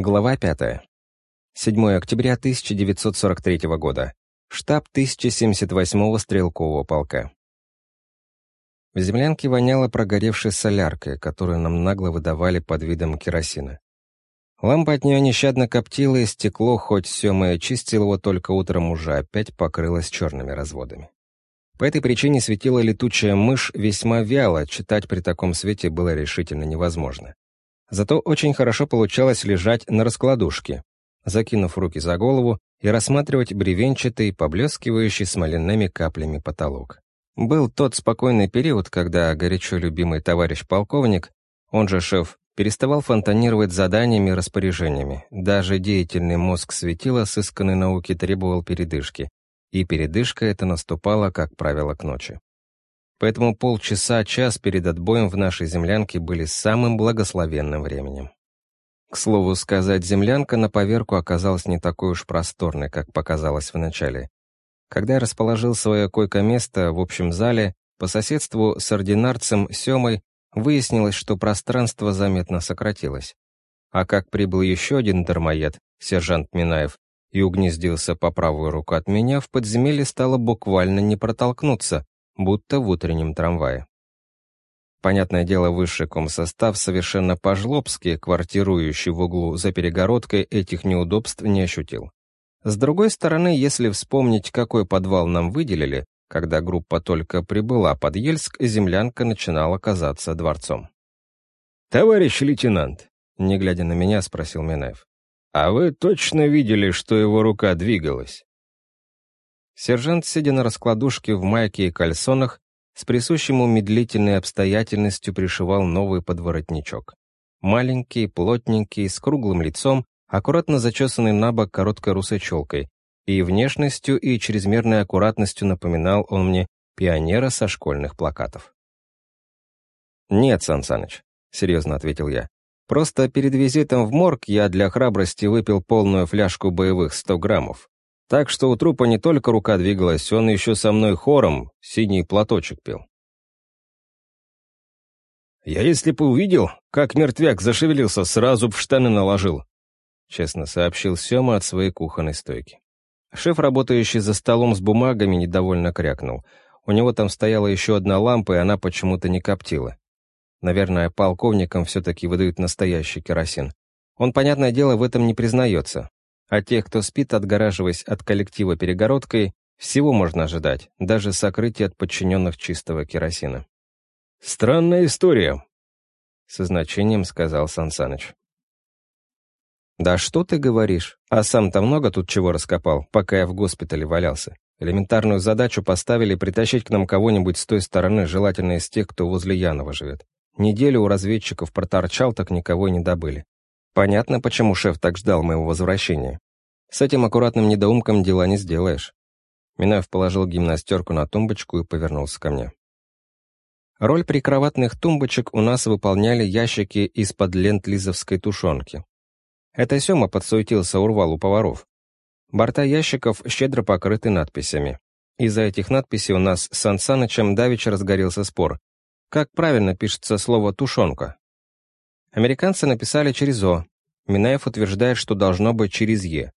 Глава 5. 7 октября 1943 года. Штаб 1078-го стрелкового полка. В землянке воняло прогоревшей соляркой, которую нам нагло выдавали под видом керосина. Лампа от нее нещадно коптила, и стекло, хоть Сёма и чистил его только утром уже, опять покрылось черными разводами. По этой причине светила летучая мышь весьма вяло, читать при таком свете было решительно невозможно. Зато очень хорошо получалось лежать на раскладушке, закинув руки за голову и рассматривать бревенчатый, поблескивающий смоляными каплями потолок. Был тот спокойный период, когда горячо любимый товарищ полковник, он же шеф, переставал фонтанировать заданиями и распоряжениями. Даже деятельный мозг светила сысканной науки требовал передышки, и передышка эта наступала, как правило, к ночи. Поэтому полчаса-час перед отбоем в нашей землянке были самым благословенным временем. К слову сказать, землянка на поверку оказалась не такой уж просторной, как показалось вначале. Когда я расположил свое койко-место в общем зале, по соседству с ординарцем Семой выяснилось, что пространство заметно сократилось. А как прибыл еще один дармоед, сержант Минаев, и угнездился по правую руку от меня, в подземелье стало буквально не протолкнуться, будто в утреннем трамвае. Понятное дело, высший комсостав совершенно по-жлобски, квартирующий в углу за перегородкой, этих неудобств не ощутил. С другой стороны, если вспомнить, какой подвал нам выделили, когда группа только прибыла под Ельск, землянка начинала казаться дворцом. «Товарищ лейтенант», — не глядя на меня, спросил Минаев, «а вы точно видели, что его рука двигалась?» Сержант, сидя на раскладушке в майке и кальсонах, с присущим медлительной обстоятельностью пришивал новый подворотничок. Маленький, плотненький, с круглым лицом, аккуратно зачесанный на бок короткой русой челкой, и внешностью и чрезмерной аккуратностью напоминал он мне пионера со школьных плакатов. «Нет, Сан Саныч», — серьезно ответил я. «Просто перед визитом в морг я для храбрости выпил полную фляжку боевых 100 граммов. Так что у трупа не только рука двигалась, он еще со мной хором синий платочек пел. «Я если бы увидел, как мертвяк зашевелился, сразу в штаны наложил», честно сообщил Сема от своей кухонной стойки. Шеф, работающий за столом с бумагами, недовольно крякнул. У него там стояла еще одна лампа, и она почему-то не коптила. Наверное, полковникам все-таки выдают настоящий керосин. Он, понятное дело, в этом не признается. А тех, кто спит, отгораживаясь от коллектива перегородкой, всего можно ожидать, даже сокрытие от подчиненных чистого керосина. «Странная история», — со значением сказал Сансаныч. «Да что ты говоришь? А сам-то много тут чего раскопал, пока я в госпитале валялся. Элементарную задачу поставили притащить к нам кого-нибудь с той стороны, желательно из тех, кто возле Янова живет. Неделю у разведчиков проторчал, так никого и не добыли. Понятно, почему шеф так ждал моего возвращения. С этим аккуратным недоумком дела не сделаешь. Минаев положил гимнастерку на тумбочку и повернулся ко мне. Роль прикроватных тумбочек у нас выполняли ящики из-под лент лизовской тушенки. Это Сёма подсуетился урвал у поваров. Борта ящиков щедро покрыты надписями. Из-за этих надписей у нас с Сан Санычем давеча разгорелся спор. Как правильно пишется слово «тушенка»? Американцы написали через «о». Минаев утверждает, что должно быть через «е».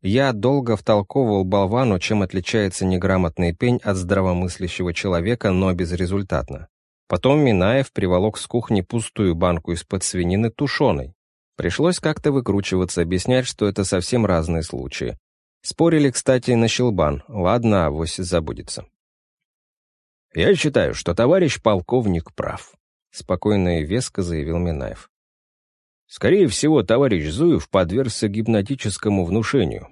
Я долго втолковывал болвану, чем отличается неграмотный пень от здравомыслящего человека, но безрезультатно. Потом Минаев приволок с кухни пустую банку из-под свинины тушеной. Пришлось как-то выкручиваться, объяснять, что это совсем разные случаи. Спорили, кстати, на щелбан. Ладно, авось забудется. «Я считаю, что товарищ полковник прав», — спокойно и веско заявил Минаев. «Скорее всего, товарищ Зуев подвергся гипнотическому внушению».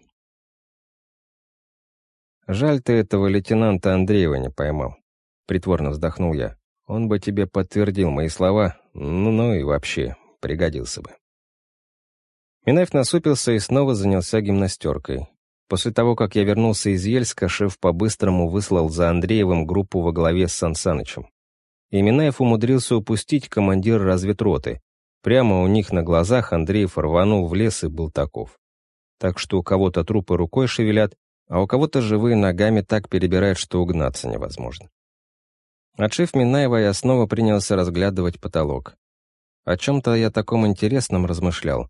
«Жаль, ты этого лейтенанта Андреева не поймал», — притворно вздохнул я. «Он бы тебе подтвердил мои слова, ну, ну и вообще пригодился бы». Минаев насупился и снова занялся гимнастеркой. После того, как я вернулся из Ельска, шеф по-быстрому выслал за Андреевым группу во главе с Сансанычем и Минаев умудрился упустить командир разведроты. Прямо у них на глазах Андреев рванул в лес и был таков. Так что у кого-то трупы рукой шевелят, а у кого-то живые ногами так перебирают, что угнаться невозможно. Отшив Минаева, я снова принялся разглядывать потолок. О чем-то я таком интересном размышлял.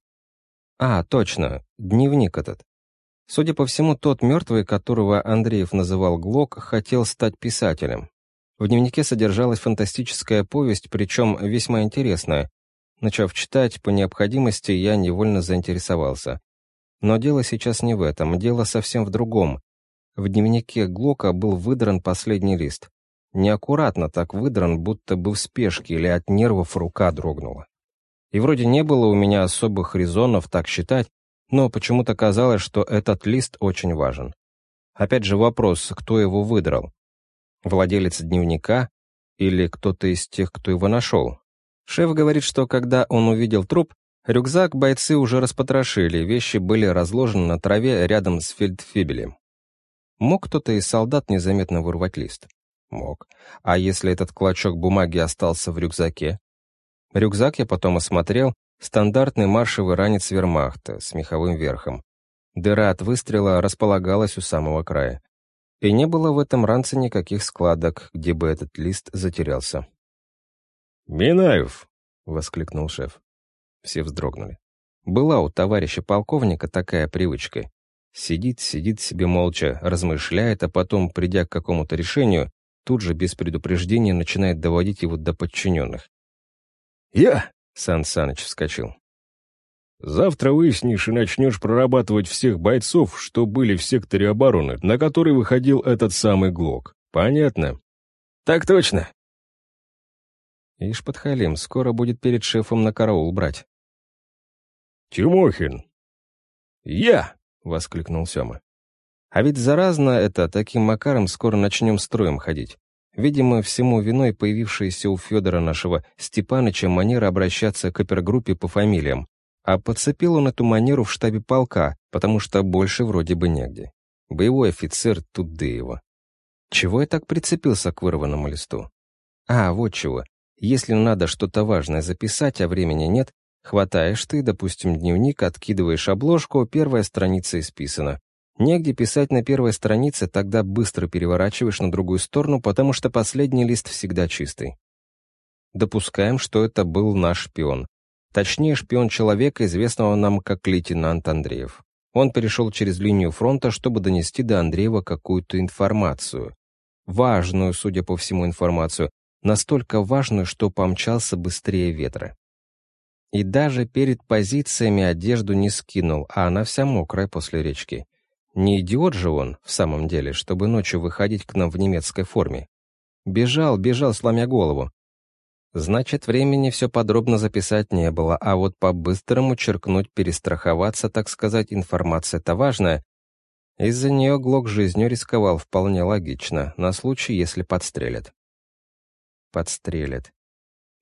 А, точно, дневник этот. Судя по всему, тот мертвый, которого Андреев называл Глок, хотел стать писателем. В дневнике содержалась фантастическая повесть, причем весьма интересная. Начав читать, по необходимости я невольно заинтересовался. Но дело сейчас не в этом, дело совсем в другом. В дневнике Глока был выдран последний лист. Неаккуратно так выдран, будто бы в спешке или от нервов рука дрогнула. И вроде не было у меня особых резонов так считать, но почему-то казалось, что этот лист очень важен. Опять же вопрос, кто его выдрал? Владелец дневника или кто-то из тех, кто его нашел? Шеф говорит, что когда он увидел труп, рюкзак бойцы уже распотрошили, вещи были разложены на траве рядом с фельдфебелем. Мог кто-то из солдат незаметно вырвать лист? Мог. А если этот клочок бумаги остался в рюкзаке? Рюкзак я потом осмотрел, стандартный маршевый ранец вермахта с меховым верхом. Дыра от выстрела располагалась у самого края. И не было в этом ранце никаких складок, где бы этот лист затерялся. «Минаев!» — воскликнул шеф. Все вздрогнули. Была у товарища полковника такая привычка. Сидит, сидит себе молча, размышляет, а потом, придя к какому-то решению, тут же без предупреждения начинает доводить его до подчиненных. «Я!» — Сан Саныч вскочил. «Завтра выяснишь и начнешь прорабатывать всех бойцов, что были в секторе обороны, на который выходил этот самый Глок. Понятно?» «Так точно!» Ишь, подхалим, скоро будет перед шефом на караул брать. «Тимохин!» «Я!» — воскликнул Сёма. «А ведь заразно это, таким макаром скоро начнем строем ходить. Видимо, всему виной появившаяся у Федора нашего Степаныча манера обращаться к опергруппе по фамилиям. А подцепил он эту манеру в штабе полка, потому что больше вроде бы негде. Боевой офицер тут его. Чего я так прицепился к вырванному листу? А, вот чего. Если надо что-то важное записать, а времени нет, хватаешь ты, допустим, дневник, откидываешь обложку, первая страница исписана. Негде писать на первой странице, тогда быстро переворачиваешь на другую сторону, потому что последний лист всегда чистый. Допускаем, что это был наш шпион. Точнее, шпион человека, известного нам как лейтенант Андреев. Он перешел через линию фронта, чтобы донести до Андреева какую-то информацию. Важную, судя по всему, информацию. Настолько важную, что помчался быстрее ветра. И даже перед позициями одежду не скинул, а она вся мокрая после речки. Не идиот же он, в самом деле, чтобы ночью выходить к нам в немецкой форме. Бежал, бежал, сломя голову. Значит, времени все подробно записать не было, а вот по-быстрому черкнуть, перестраховаться, так сказать, информация-то важная. Из-за нее Глок жизнью рисковал вполне логично, на случай, если подстрелят. Подстрелят.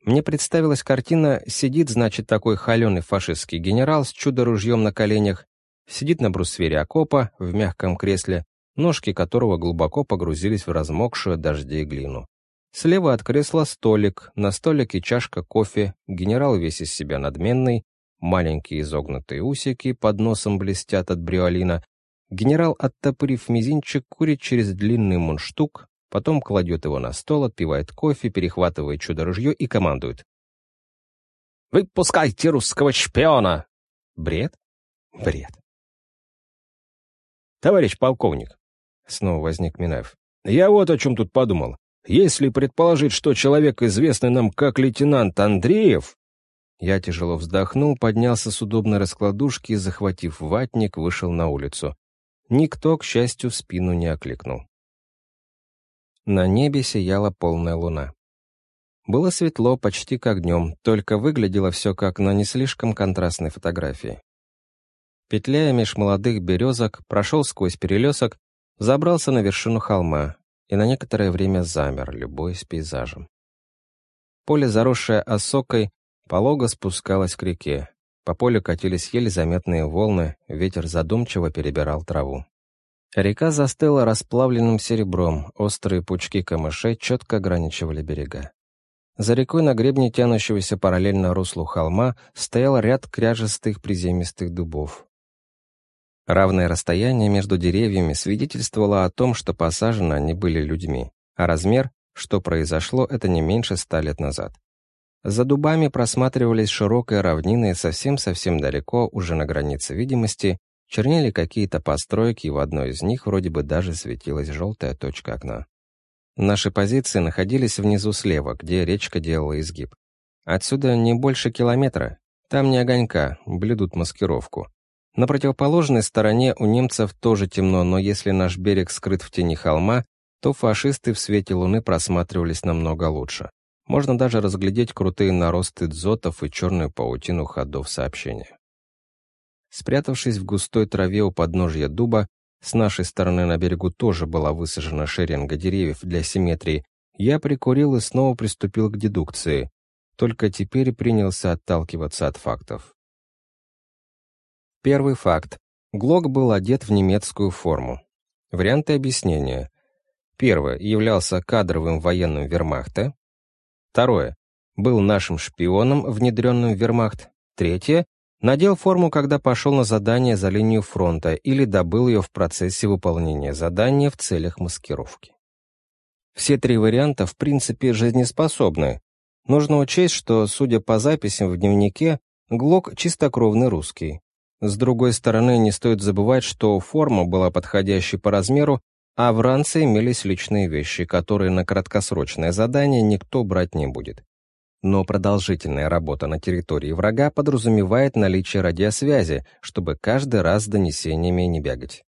Мне представилась картина, сидит, значит, такой холеный фашистский генерал с чудо-ружьем на коленях, Сидит на брусвере окопа, в мягком кресле, ножки которого глубоко погрузились в размокшую дождей глину. Слева от кресла столик, на столике чашка кофе, генерал весь из себя надменный, маленькие изогнутые усики под носом блестят от бриолина. Генерал, оттопырив мизинчик, курит через длинный мундштук, потом кладет его на стол, отпивает кофе, перехватывает чудо-ружье и командует. «Выпускайте русского шпиона!» Бред? Бред. «Товарищ полковник», — снова возник Минаев, — «я вот о чем тут подумал. Если предположить, что человек, известный нам как лейтенант Андреев...» Я тяжело вздохнул, поднялся с удобной раскладушки и, захватив ватник, вышел на улицу. Никто, к счастью, в спину не окликнул. На небе сияла полная луна. Было светло, почти как днем, только выглядело все как на не слишком контрастной фотографии. Петляя меж молодых березок, прошел сквозь перелесок, забрался на вершину холма и на некоторое время замер, любуясь пейзажем. Поле, заросшее осокой, полого спускалось к реке. По полю катились еле заметные волны, ветер задумчиво перебирал траву. Река застыла расплавленным серебром, острые пучки камышей четко ограничивали берега. За рекой на гребне тянущегося параллельно руслу холма стоял ряд кряжестых приземистых дубов. Равное расстояние между деревьями свидетельствовало о том, что посажены они были людьми, а размер, что произошло, это не меньше ста лет назад. За дубами просматривались широкая равнина и совсем-совсем далеко, уже на границе видимости, чернели какие-то постройки, и в одной из них вроде бы даже светилась желтая точка окна. Наши позиции находились внизу слева, где речка делала изгиб. Отсюда не больше километра. Там не огонька, блюдут маскировку. На противоположной стороне у немцев тоже темно, но если наш берег скрыт в тени холма, то фашисты в свете луны просматривались намного лучше. Можно даже разглядеть крутые наросты дзотов и черную паутину ходов сообщения. Спрятавшись в густой траве у подножья дуба, с нашей стороны на берегу тоже была высажена шеренга деревьев для симметрии, я прикурил и снова приступил к дедукции, только теперь принялся отталкиваться от фактов. Первый факт. Глок был одет в немецкую форму. Варианты объяснения. Первое. Являлся кадровым военным вермахта. Второе. Был нашим шпионом, внедренным в вермахт. Третье. Надел форму, когда пошел на задание за линию фронта или добыл ее в процессе выполнения задания в целях маскировки. Все три варианта в принципе жизнеспособны. Нужно учесть, что, судя по записям в дневнике, Глок чистокровный русский. С другой стороны, не стоит забывать, что форма была подходящей по размеру, а в ранце имелись личные вещи, которые на краткосрочное задание никто брать не будет. Но продолжительная работа на территории врага подразумевает наличие радиосвязи, чтобы каждый раз с донесениями не бегать.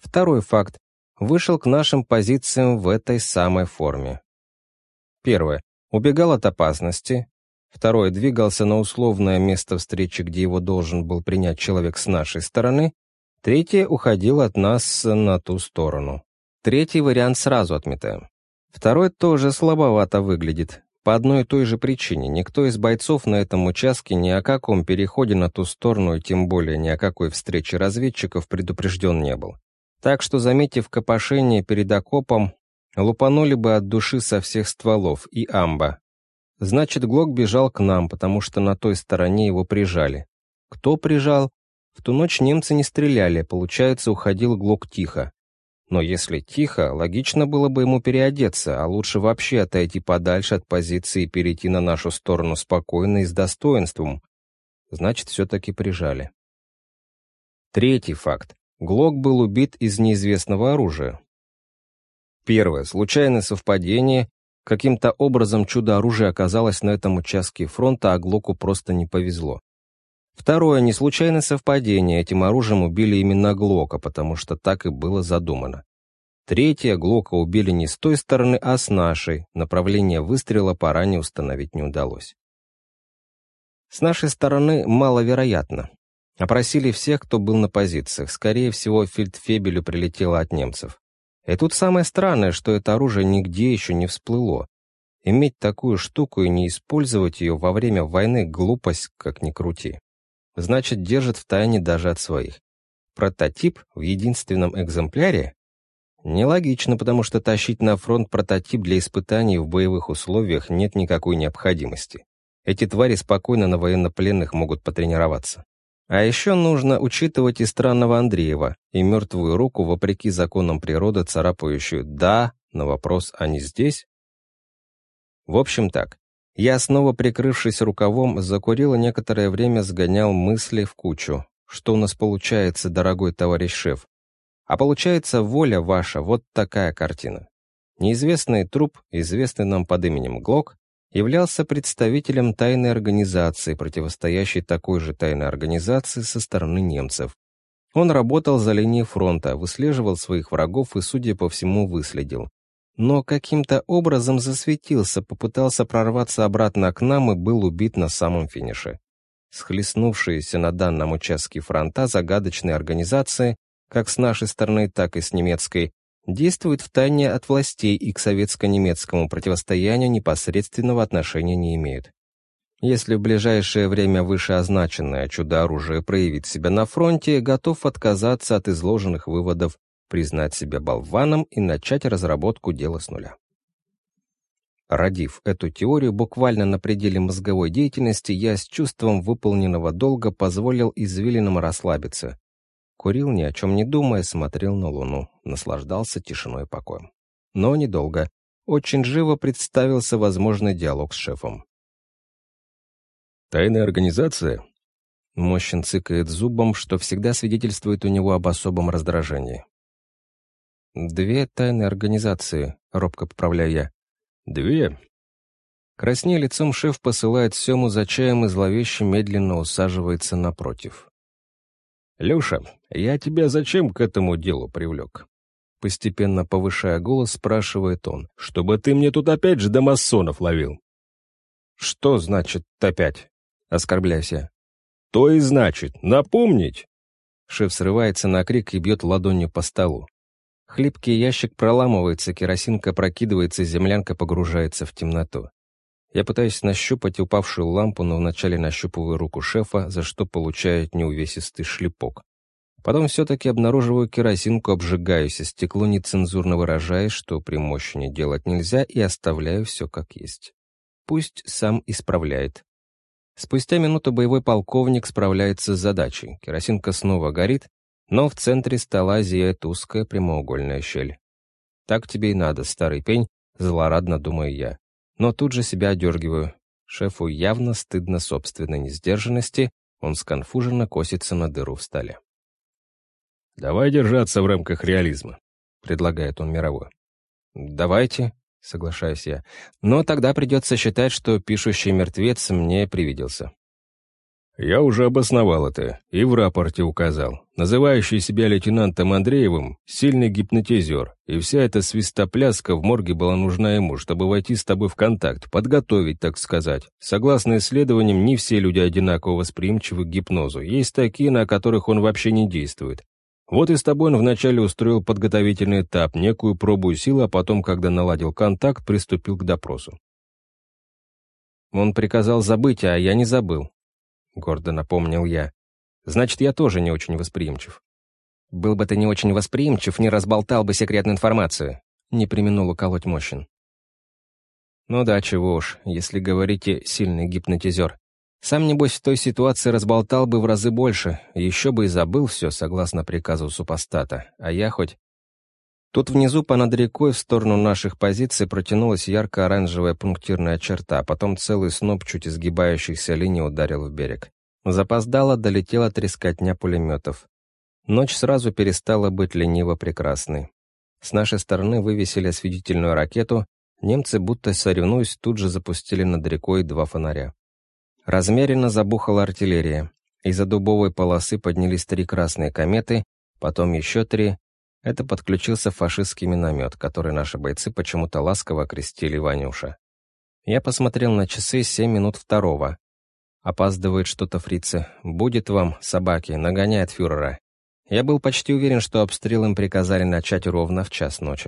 Второй факт. Вышел к нашим позициям в этой самой форме. Первое. Убегал от опасности. Второе. Двигался на условное место встречи, где его должен был принять человек с нашей стороны. Третье уходил от нас на ту сторону. Третий вариант сразу отметаем. Второй тоже слабовато выглядит. По одной и той же причине никто из бойцов на этом участке ни о каком переходе на ту сторону и тем более ни о какой встрече разведчиков предупрежден не был. Так что, заметив копошение перед окопом, лупанули бы от души со всех стволов и амба. Значит, Глок бежал к нам, потому что на той стороне его прижали. Кто прижал? В ту ночь немцы не стреляли, получается, уходил Глок тихо. Но если тихо, логично было бы ему переодеться, а лучше вообще отойти подальше от позиции и перейти на нашу сторону спокойно и с достоинством. Значит, все-таки прижали. Третий факт. Глок был убит из неизвестного оружия. Первое. Случайное совпадение. Каким-то образом чудо-оружие оказалось на этом участке фронта, а Глоку просто не повезло. Второе, не случайное совпадение, этим оружием убили именно Глока, потому что так и было задумано. Третье, Глока убили не с той стороны, а с нашей, направление выстрела по ране установить не удалось. С нашей стороны маловероятно. Опросили всех, кто был на позициях, скорее всего, фельдфебелю прилетело от немцев. И тут самое странное, что это оружие нигде еще не всплыло. Иметь такую штуку и не использовать ее во время войны — глупость, как ни крути значит, держит в тайне даже от своих. Прототип в единственном экземпляре? Нелогично, потому что тащить на фронт прототип для испытаний в боевых условиях нет никакой необходимости. Эти твари спокойно на военнопленных могут потренироваться. А еще нужно учитывать и странного Андреева, и мертвую руку, вопреки законам природы, царапающую «да» на вопрос «они здесь?» В общем так, я, снова прикрывшись рукавом, закурил и некоторое время сгонял мысли в кучу. Что у нас получается, дорогой товарищ шеф? А получается воля ваша, вот такая картина. Неизвестный труп, известный нам под именем Глок, являлся представителем тайной организации, противостоящей такой же тайной организации со стороны немцев. Он работал за линией фронта, выслеживал своих врагов и, судя по всему, выследил но каким-то образом засветился, попытался прорваться обратно к нам и был убит на самом финише. Схлестнувшиеся на данном участке фронта загадочной организации, как с нашей стороны, так и с немецкой, действуют втайне от властей и к советско-немецкому противостоянию непосредственного отношения не имеют. Если в ближайшее время вышеозначенное чудо-оружие проявит себя на фронте, готов отказаться от изложенных выводов признать себя болваном и начать разработку дела с нуля. Родив эту теорию буквально на пределе мозговой деятельности, я с чувством выполненного долга позволил извилинам расслабиться. Курил, ни о чем не думая, смотрел на луну, наслаждался тишиной и покоем. Но недолго. Очень живо представился возможный диалог с шефом. Тайная организация? Мощин цыкает зубом, что всегда свидетельствует у него об особом раздражении. «Две тайные организации», — робко поправляю я. «Две?» Краснее лицом шеф посылает Сему за чаем и зловеще медленно усаживается напротив. «Леша, я тебя зачем к этому делу привлек?» Постепенно повышая голос, спрашивает он. «Чтобы ты мне тут опять же до ловил». «Что значит опять?» Оскорбляюсь я. «То и значит. Напомнить!» Шеф срывается на крик и бьет ладонью по столу. Хлипкий ящик проламывается, керосинка прокидывается, землянка погружается в темноту. Я пытаюсь нащупать упавшую лампу, но вначале нащупываю руку шефа, за что получаю неувесистый шлепок. Потом все-таки обнаруживаю керосинку, обжигаюсь, а стекло нецензурно выражаясь, что при мощи делать нельзя, и оставляю все как есть. Пусть сам исправляет. Спустя минуту боевой полковник справляется с задачей. Керосинка снова горит, но в центре стола зияет узкая прямоугольная щель. «Так тебе и надо, старый пень», — злорадно думаю я. Но тут же себя одергиваю. Шефу явно стыдно собственной несдержанности, он сконфуженно косится на дыру в столе. «Давай держаться в рамках реализма», — предлагает он мировой. «Давайте», — соглашаюсь я. «Но тогда придется считать, что пишущий мертвец мне привиделся». Я уже обосновал это и в рапорте указал. Называющий себя лейтенантом Андреевым — сильный гипнотизер, и вся эта свистопляска в морге была нужна ему, чтобы войти с тобой в контакт, подготовить, так сказать. Согласно исследованиям, не все люди одинаково восприимчивы к гипнозу. Есть такие, на которых он вообще не действует. Вот и с тобой он вначале устроил подготовительный этап, некую пробу силы, а потом, когда наладил контакт, приступил к допросу. Он приказал забыть, а я не забыл гордо напомнил я. Значит, я тоже не очень восприимчив. Был бы ты не очень восприимчив, не разболтал бы секретную информацию. Не применул уколоть Мощин. Ну да, чего уж, если говорите «сильный гипнотизер». Сам, небось, в той ситуации разболтал бы в разы больше, еще бы и забыл все, согласно приказу супостата. А я хоть... Тут внизу, понад рекой, в сторону наших позиций, протянулась ярко-оранжевая пунктирная черта, а потом целый сноп чуть изгибающихся линий ударил в берег. Запоздало долетела трескотня пулеметов. Ночь сразу перестала быть лениво прекрасной. С нашей стороны вывесили осветительную ракету, немцы, будто соревнуясь, тут же запустили над рекой два фонаря. Размеренно забухала артиллерия. Из-за дубовой полосы поднялись три красные кометы, потом еще три, это подключился фашистский миномет, который наши бойцы почему-то ласково окрестили Ванюша. Я посмотрел на часы семь минут второго. Опаздывает что-то фрицы. Будет вам, собаки, нагоняет фюрера. Я был почти уверен, что обстрел им приказали начать ровно в час ночи.